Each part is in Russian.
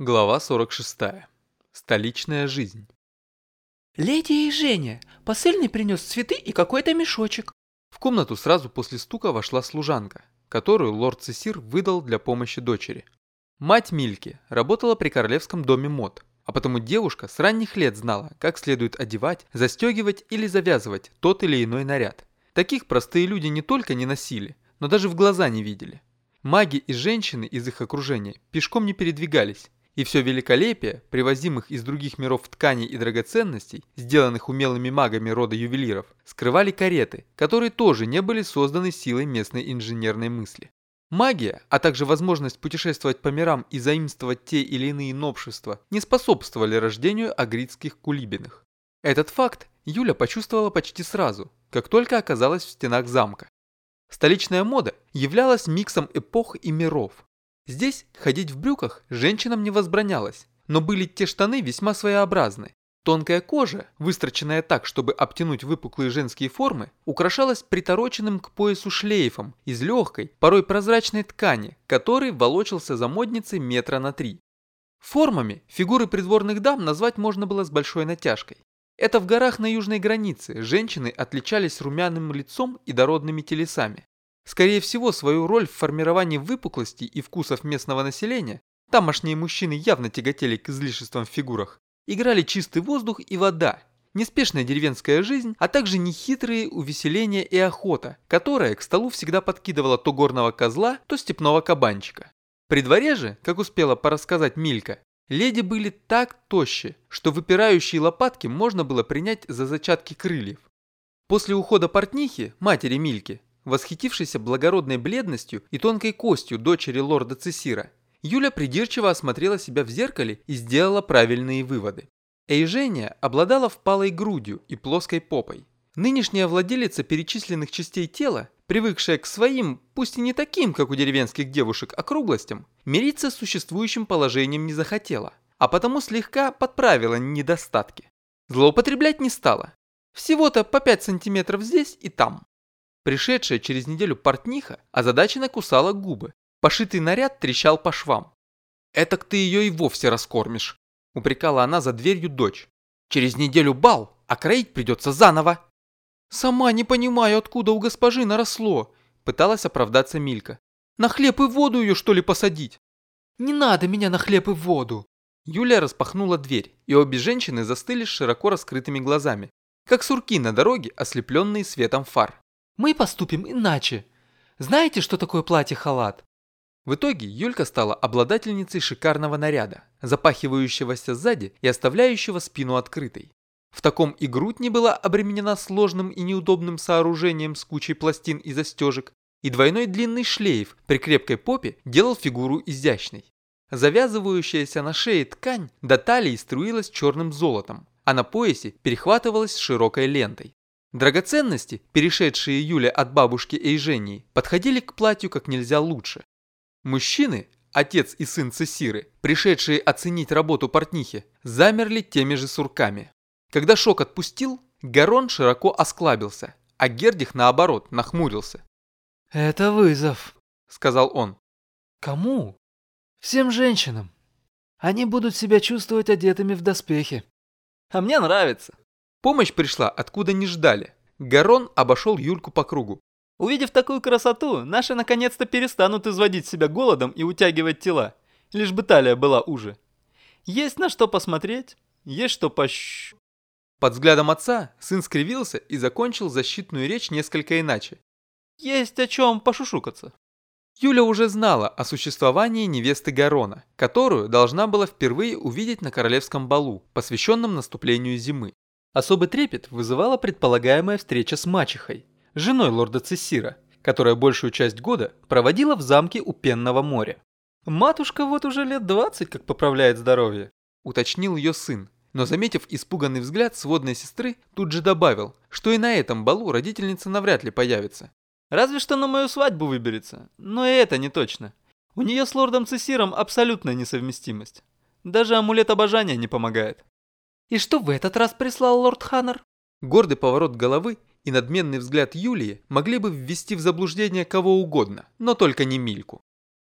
Глава 46. Столичная жизнь. «Леди и Женя, посыльный принес цветы и какой-то мешочек». В комнату сразу после стука вошла служанка, которую лорд Цесир выдал для помощи дочери. Мать Мильки работала при королевском доме мод, а потому девушка с ранних лет знала, как следует одевать, застегивать или завязывать тот или иной наряд. Таких простые люди не только не носили, но даже в глаза не видели. Маги и женщины из их окружения пешком не передвигались, и все великолепие, привозимых из других миров тканей и драгоценностей, сделанных умелыми магами рода ювелиров, скрывали кареты, которые тоже не были созданы силой местной инженерной мысли. Магия, а также возможность путешествовать по мирам и заимствовать те или иные новшества не способствовали рождению агритских кулибиных. Этот факт Юля почувствовала почти сразу, как только оказалась в стенах замка. Столичная мода являлась миксом эпох и миров, Здесь ходить в брюках женщинам не возбранялось, но были те штаны весьма своеобразны. Тонкая кожа, выстроченная так, чтобы обтянуть выпуклые женские формы, украшалась притороченным к поясу шлейфом из легкой, порой прозрачной ткани, который волочился за модницей метра на три. Формами фигуры придворных дам назвать можно было с большой натяжкой. Это в горах на южной границе женщины отличались румяным лицом и дородными телесами. Скорее всего, свою роль в формировании выпуклости и вкусов местного населения, тамошние мужчины явно тяготели к излишествам в фигурах, играли чистый воздух и вода, неспешная деревенская жизнь, а также нехитрые увеселения и охота, которая к столу всегда подкидывала то горного козла, то степного кабанчика. При дворе же, как успела порассказать Милька, леди были так тощи, что выпирающие лопатки можно было принять за зачатки крыльев. После ухода портнихи, матери Мильки, Восхитившейся благородной бледностью и тонкой костью дочери лорда Цесира, Юля придирчиво осмотрела себя в зеркале и сделала правильные выводы. Эйжения обладала впалой грудью и плоской попой. Нынешняя владелица перечисленных частей тела, привыкшая к своим, пусть и не таким, как у деревенских девушек, округлостям, мириться с существующим положением не захотела, а потому слегка подправила недостатки. Злоупотреблять не стала. Всего-то по 5 сантиметров здесь и там. Пришедшая через неделю портниха озадаченно кусала губы. Пошитый наряд трещал по швам. «Этак ты ее и вовсе раскормишь», – упрекала она за дверью дочь. «Через неделю бал, а кроить придется заново». «Сама не понимаю, откуда у госпожи наросло», – пыталась оправдаться Милька. «На хлеб и воду ее, что ли, посадить?» «Не надо меня на хлеб и воду!» Юлия распахнула дверь, и обе женщины застыли с широко раскрытыми глазами, как сурки на дороге, ослепленные светом фар. Мы поступим иначе. Знаете, что такое платье-халат? В итоге Юлька стала обладательницей шикарного наряда, запахивающегося сзади и оставляющего спину открытой. В таком и грудь не была обременена сложным и неудобным сооружением с кучей пластин и застежек, и двойной длинный шлейф при крепкой попе делал фигуру изящной. Завязывающаяся на шее ткань до талии струилась черным золотом, а на поясе перехватывалась широкой лентой. Драгоценности, перешедшие Юля от бабушки Эйжении, подходили к платью как нельзя лучше. Мужчины, отец и сын Цесиры, пришедшие оценить работу портнихи, замерли теми же сурками. Когда шок отпустил, Гарон широко осклабился, а Гердих, наоборот, нахмурился. «Это вызов», — сказал он. «Кому?» «Всем женщинам. Они будут себя чувствовать одетыми в доспехи». «А мне нравится», Помощь пришла, откуда не ждали. Гарон обошел Юльку по кругу. Увидев такую красоту, наши наконец-то перестанут изводить себя голодом и утягивать тела. Лишь бы талия была уже. Есть на что посмотреть, есть что пощ... Под взглядом отца сын скривился и закончил защитную речь несколько иначе. Есть о чем пошушукаться. Юля уже знала о существовании невесты Гарона, которую должна была впервые увидеть на королевском балу, посвященном наступлению зимы. Особый трепет вызывала предполагаемая встреча с мачехой, женой лорда Цессира, которая большую часть года проводила в замке у Пенного моря. «Матушка вот уже лет двадцать как поправляет здоровье», – уточнил ее сын, но заметив испуганный взгляд сводной сестры, тут же добавил, что и на этом балу родительница навряд ли появится. «Разве что на мою свадьбу выберется, но и это не точно. У нее с лордом Цессиром абсолютная несовместимость. Даже амулет обожания не помогает». «И что в этот раз прислал лорд Ханнер?» Гордый поворот головы и надменный взгляд Юлии могли бы ввести в заблуждение кого угодно, но только не Мильку.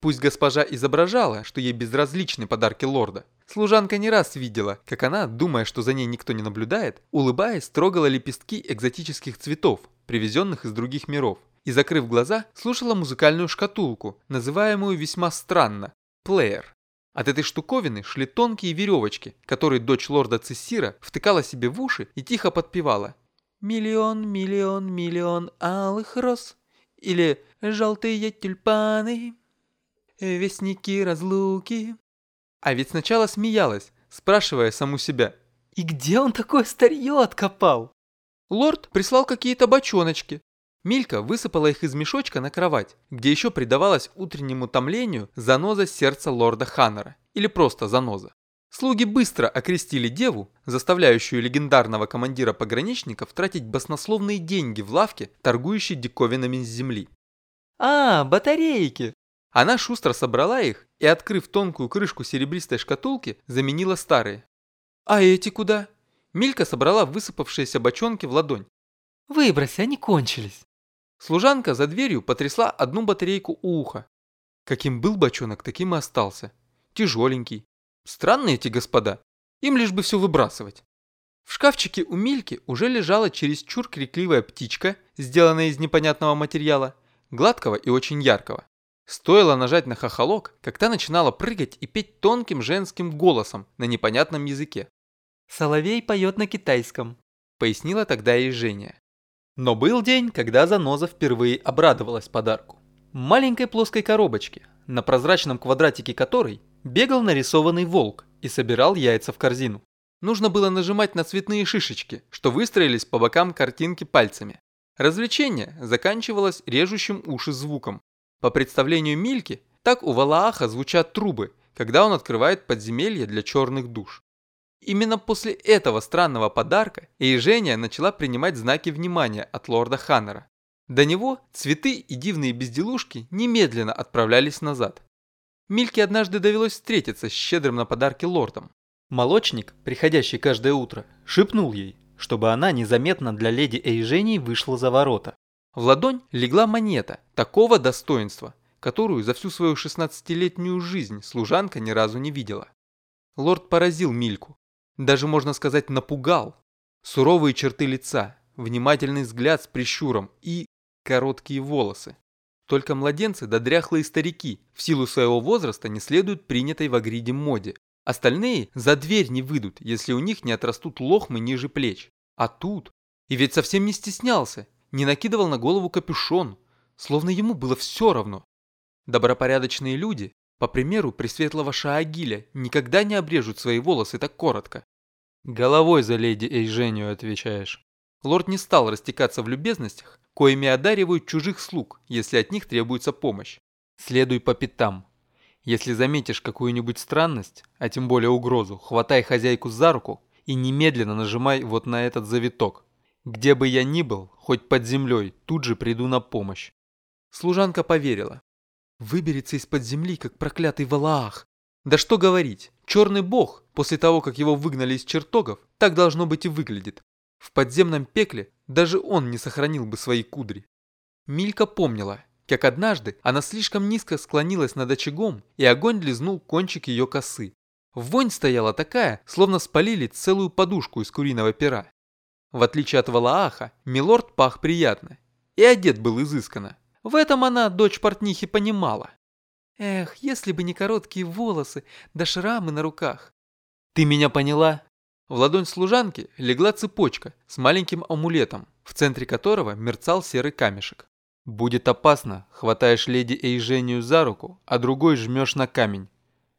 Пусть госпожа изображала, что ей безразличны подарки лорда, служанка не раз видела, как она, думая, что за ней никто не наблюдает, улыбаясь, трогала лепестки экзотических цветов, привезенных из других миров, и, закрыв глаза, слушала музыкальную шкатулку, называемую весьма странно – плеер. От этой штуковины шли тонкие веревочки, которые дочь лорда Цессира втыкала себе в уши и тихо подпевала. «Миллион, миллион, миллион алых роз» или «Желтые тюльпаны» вестники разлуки. А ведь сначала смеялась, спрашивая саму себя. И где он такое старье откопал? Лорд прислал какие-то бочоночки. Милька высыпала их из мешочка на кровать, где еще предавалась утреннему томлению заноза сердца лорда Ханнера, или просто заноза. Слуги быстро окрестили деву, заставляющую легендарного командира пограничников тратить баснословные деньги в лавке, торгующей диковинами с земли. «А, батарейки!» Она шустро собрала их и, открыв тонкую крышку серебристой шкатулки, заменила старые. «А эти куда?» Милька собрала высыпавшиеся бочонки в ладонь. «Выбрось, они кончились». Служанка за дверью потрясла одну батарейку у уха. Каким был бочонок, таким и остался. Тяжеленький. Странные эти господа. Им лишь бы все выбрасывать. В шкафчике у Мильки уже лежала чересчур крикливая птичка, сделанная из непонятного материала, гладкого и очень яркого. Стоило нажать на хохолок, как та начинала прыгать и петь тонким женским голосом на непонятном языке. «Соловей поет на китайском», — пояснила тогда ей Женя. Но был день, когда Заноза впервые обрадовалась подарку. Маленькой плоской коробочке, на прозрачном квадратике которой бегал нарисованный волк и собирал яйца в корзину. Нужно было нажимать на цветные шишечки, что выстроились по бокам картинки пальцами. Развлечение заканчивалось режущим уши звуком, по представлению Мильки, так у Валааха звучат трубы, когда он открывает подземелье для черных душ. Именно после этого странного подарка Эйжения начала принимать знаки внимания от лорда Ханнера. До него цветы и дивные безделушки немедленно отправлялись назад. Мильке однажды довелось встретиться с щедрым на подарки лордом. Молочник, приходящий каждое утро, шепнул ей, чтобы она незаметно для леди Эйжении вышла за ворота. В ладонь легла монета такого достоинства, которую за всю свою 16-летнюю жизнь служанка ни разу не видела. Лорд поразил Мильку, даже можно сказать напугал. Суровые черты лица, внимательный взгляд с прищуром и короткие волосы. Только младенцы да дряхлые старики в силу своего возраста не следуют принятой в Агриде моде. Остальные за дверь не выйдут, если у них не отрастут лохмы ниже плеч. А тут... И ведь совсем не стеснялся, не накидывал на голову капюшон, словно ему было все равно. Добропорядочные люди, по примеру Пресветлого Шаагиля, никогда не обрежут свои волосы так коротко. Головой за леди Эйжению отвечаешь. Лорд не стал растекаться в любезностях, коими одаривают чужих слуг, если от них требуется помощь. Следуй по пятам. Если заметишь какую-нибудь странность, а тем более угрозу, хватай хозяйку за руку и немедленно нажимай вот на этот завиток. Где бы я ни был, хоть под землей, тут же приду на помощь. Служанка поверила. Выберется из-под земли, как проклятый Валаах. Да что говорить, черный бог, после того, как его выгнали из чертогов, так должно быть и выглядит. В подземном пекле даже он не сохранил бы свои кудри. Милька помнила, как однажды она слишком низко склонилась над очагом, и огонь лизнул кончик ее косы. Вонь стояла такая, словно спалили целую подушку из куриного пера. В отличие от Валааха, Милорд пах приятно. И одет был изысканно. В этом она, дочь портнихи, понимала. Эх, если бы не короткие волосы, да шрамы на руках. Ты меня поняла? В ладонь служанки легла цепочка с маленьким амулетом, в центре которого мерцал серый камешек. Будет опасно, хватаешь леди Эйжению за руку, а другой жмешь на камень.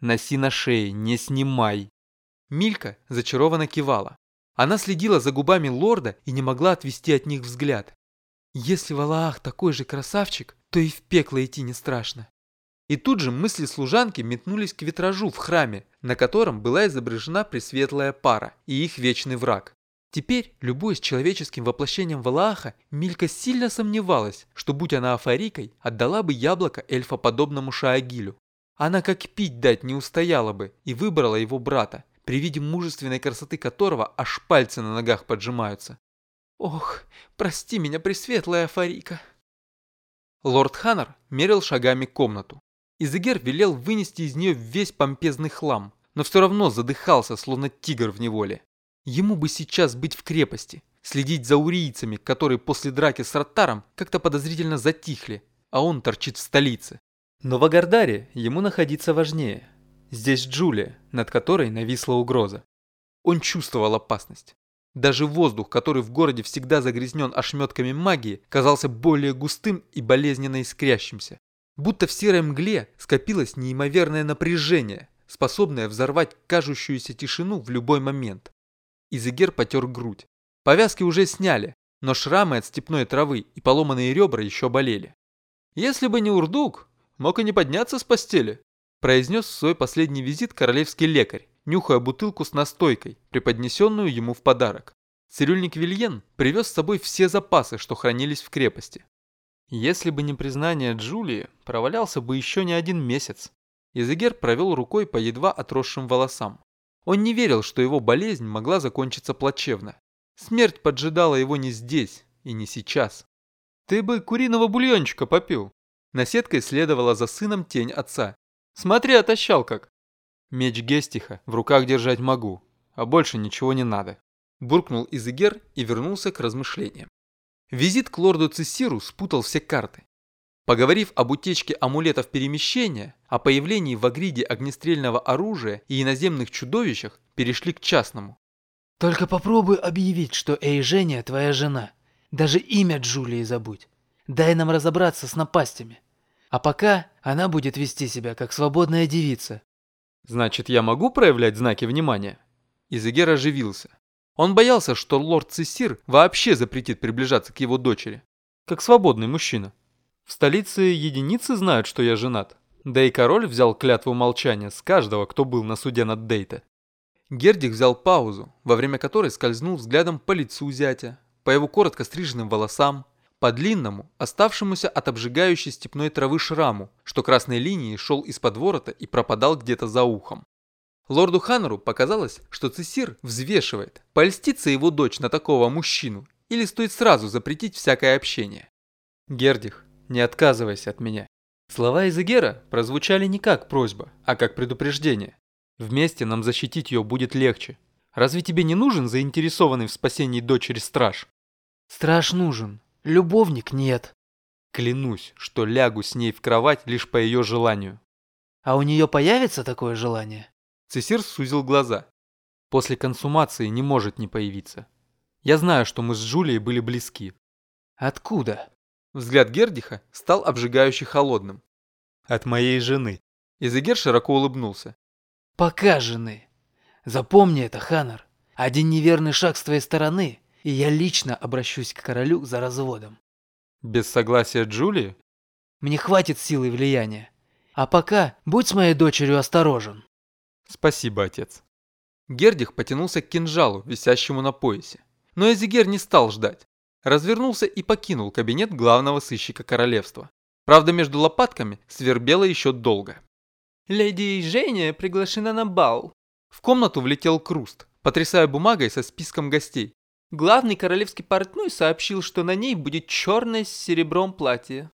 Носи на шее, не снимай. Милька зачарованно кивала. Она следила за губами лорда и не могла отвести от них взгляд. Если Валаах такой же красавчик, то и в пекло идти не страшно. И тут же мысли служанки метнулись к витражу в храме, на котором была изображена пресветлая пара и их вечный враг. Теперь, любуясь человеческим воплощением Валааха, Милька сильно сомневалась, что будь она афарикой, отдала бы яблоко эльфоподобному Шаагилю. Она как пить дать не устояла бы и выбрала его брата, при виде мужественной красоты которого аж пальцы на ногах поджимаются. «Ох, прости меня, пресветлая Фарика!» Лорд Ханнер мерил шагами комнату. Изегер велел вынести из нее весь помпезный хлам, но все равно задыхался, словно тигр в неволе. Ему бы сейчас быть в крепости, следить за урийцами, которые после драки с Ротаром как-то подозрительно затихли, а он торчит в столице. Но в Агардаре ему находиться важнее. Здесь Джулия, над которой нависла угроза. Он чувствовал опасность. Даже воздух, который в городе всегда загрязнен ошметками магии, казался более густым и болезненно искрящимся. Будто в серой мгле скопилось неимоверное напряжение, способное взорвать кажущуюся тишину в любой момент. Изегер потер грудь. Повязки уже сняли, но шрамы от степной травы и поломанные ребра еще болели. «Если бы не Урдук, мог и не подняться с постели», произнес свой последний визит королевский лекарь, нюхая бутылку с настойкой, преподнесенную ему в подарок. Цирюльник Вильен привез с собой все запасы, что хранились в крепости. Если бы не признание Джулии, провалялся бы еще не один месяц. Изегер провел рукой по едва отросшим волосам. Он не верил, что его болезнь могла закончиться плачевно. Смерть поджидала его не здесь и не сейчас. «Ты бы куриного бульончика попил!» Наседкой следовала за сыном тень отца. «Смотри, отощал как!» Меч Гестиха в руках держать могу, а больше ничего не надо. Буркнул Изегер и вернулся к размышлениям. Визит к лорду Цессиру спутал все карты. Поговорив об утечке амулетов перемещения, о появлении в Агриде огнестрельного оружия и иноземных чудовищах, перешли к частному. Только попробуй объявить, что Эйжения твоя жена. Даже имя Джулии забудь. Дай нам разобраться с напастями. А пока она будет вести себя как свободная девица, Значит, я могу проявлять знаки внимания? Изегер оживился. Он боялся, что лорд Цесир вообще запретит приближаться к его дочери. Как свободный мужчина. В столице единицы знают, что я женат. Да и король взял клятву молчания с каждого, кто был на суде над Дейта. Гердик взял паузу, во время которой скользнул взглядом по лицу зятя, по его коротко стриженным волосам, по длинному, оставшемуся от обжигающей степной травы шраму, что красной линией шел из-под ворота и пропадал где-то за ухом. Лорду Ханнеру показалось, что Цесир взвешивает, польстится его дочь на такого мужчину или стоит сразу запретить всякое общение. «Гердих, не отказывайся от меня». Слова Изегера прозвучали не как просьба, а как предупреждение. Вместе нам защитить ее будет легче. Разве тебе не нужен заинтересованный в спасении дочери страж? Страж нужен, Любовник нет. Клянусь, что лягу с ней в кровать лишь по ее желанию. А у нее появится такое желание? Цесир сузил глаза. После консумации не может не появиться. Я знаю, что мы с Джулией были близки. Откуда? Взгляд Гердиха стал обжигающе холодным. От моей жены. Изегер широко улыбнулся. Пока жены. Запомни это, Ханнер. Один неверный шаг с твоей стороны, и я лично обращусь к королю за разводом. Без согласия Джулии? Мне хватит силы и влияния. А пока будь с моей дочерью осторожен. Спасибо, отец. Гердих потянулся к кинжалу, висящему на поясе. Но Эзигер не стал ждать. Развернулся и покинул кабинет главного сыщика королевства. Правда, между лопатками свербело еще долго. «Леди Женя приглашена на бал». В комнату влетел Круст, потрясая бумагой со списком гостей. Главный королевский портной сообщил, что на ней будет черное с серебром платье.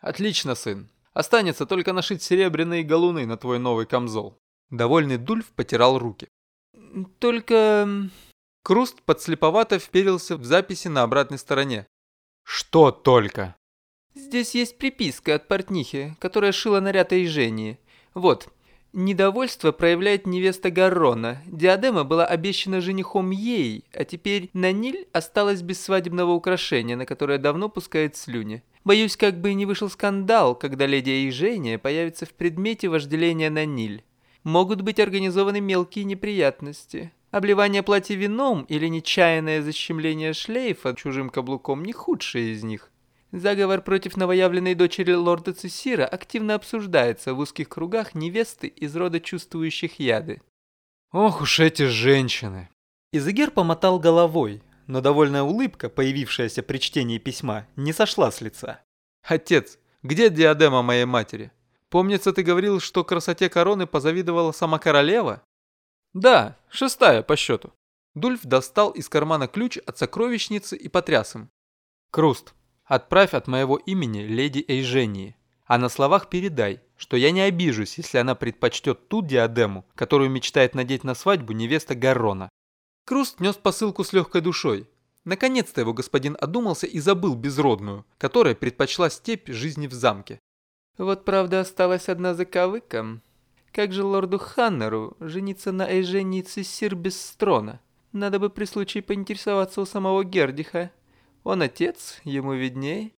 Отлично, сын. Останется только нашить серебряные галуны на твой новый камзол. Довольный Дульф потирал руки. Только... Круст подслеповато вперился в записи на обратной стороне. Что только? Здесь есть приписка от портнихи, которая шила наряд Эйжении. Вот, Недовольство проявляет невеста Гаррона. Диадема была обещана женихом ей, а теперь Наниль осталась без свадебного украшения, на которое давно пускает слюни. Боюсь, как бы и не вышел скандал, когда леди Эйжения появится в предмете вожделения Наниль. Могут быть организованы мелкие неприятности. Обливание платья вином или нечаянное защемление шлейфа чужим каблуком не худшее из них. Заговор против новоявленной дочери лорда Цесира активно обсуждается в узких кругах невесты из рода чувствующих яды. Ох уж эти женщины. Изегер помотал головой, но довольная улыбка, появившаяся при чтении письма, не сошла с лица. Отец, где диадема моей матери? Помнится, ты говорил, что красоте короны позавидовала сама королева? Да, шестая по счету. Дульф достал из кармана ключ от сокровищницы и потряс им. Круст, Отправь от моего имени леди Эйжении, а на словах передай, что я не обижусь, если она предпочтет ту диадему, которую мечтает надеть на свадьбу невеста Гаррона. Круст нес посылку с легкой душой. Наконец-то его господин одумался и забыл безродную, которая предпочла степь жизни в замке. Вот правда осталась одна заковыка. Как же лорду Ханнеру жениться на Эйжении Цессир без строна? Надо бы при случае поинтересоваться у самого Гердиха. Он отец, ему видней.